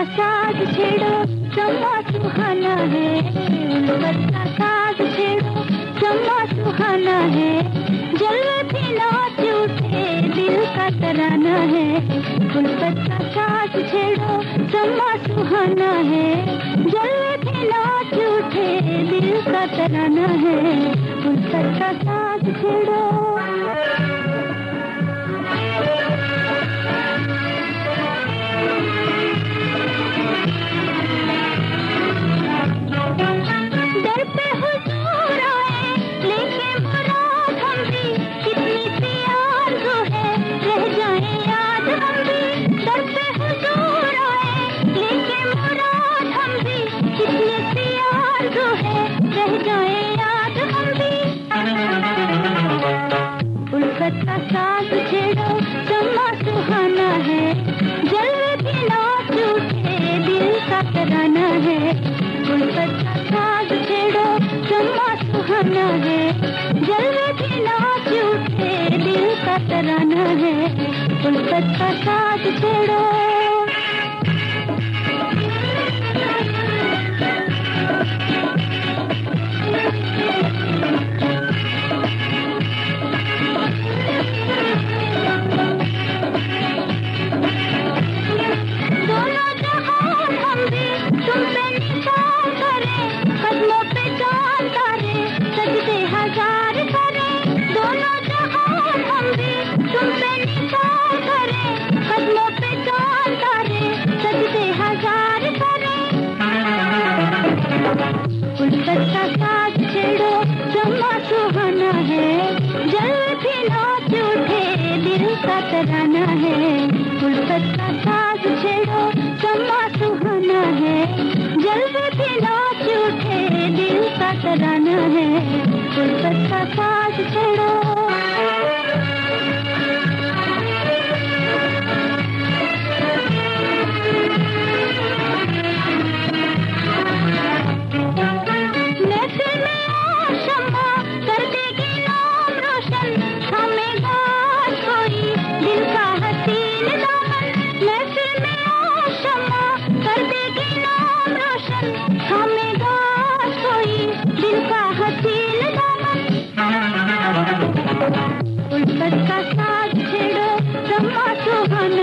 का साथ छेड़ो चम्मा सुहाना है। उल्फत का साथ छेड़ो चम्मा सुहाना है। जलवे भी नाच उठे, दिल का तराना है। उल्फत का साथ छेड़ो चम्मा सुहाना है। जलवे भी नाच उठे, दिल का तराना है। उल्फत का साथ छेड़ो। तराना है। उल्फत साथ छेड़ो। तराना है। उल्फत का साथ छेड़ो।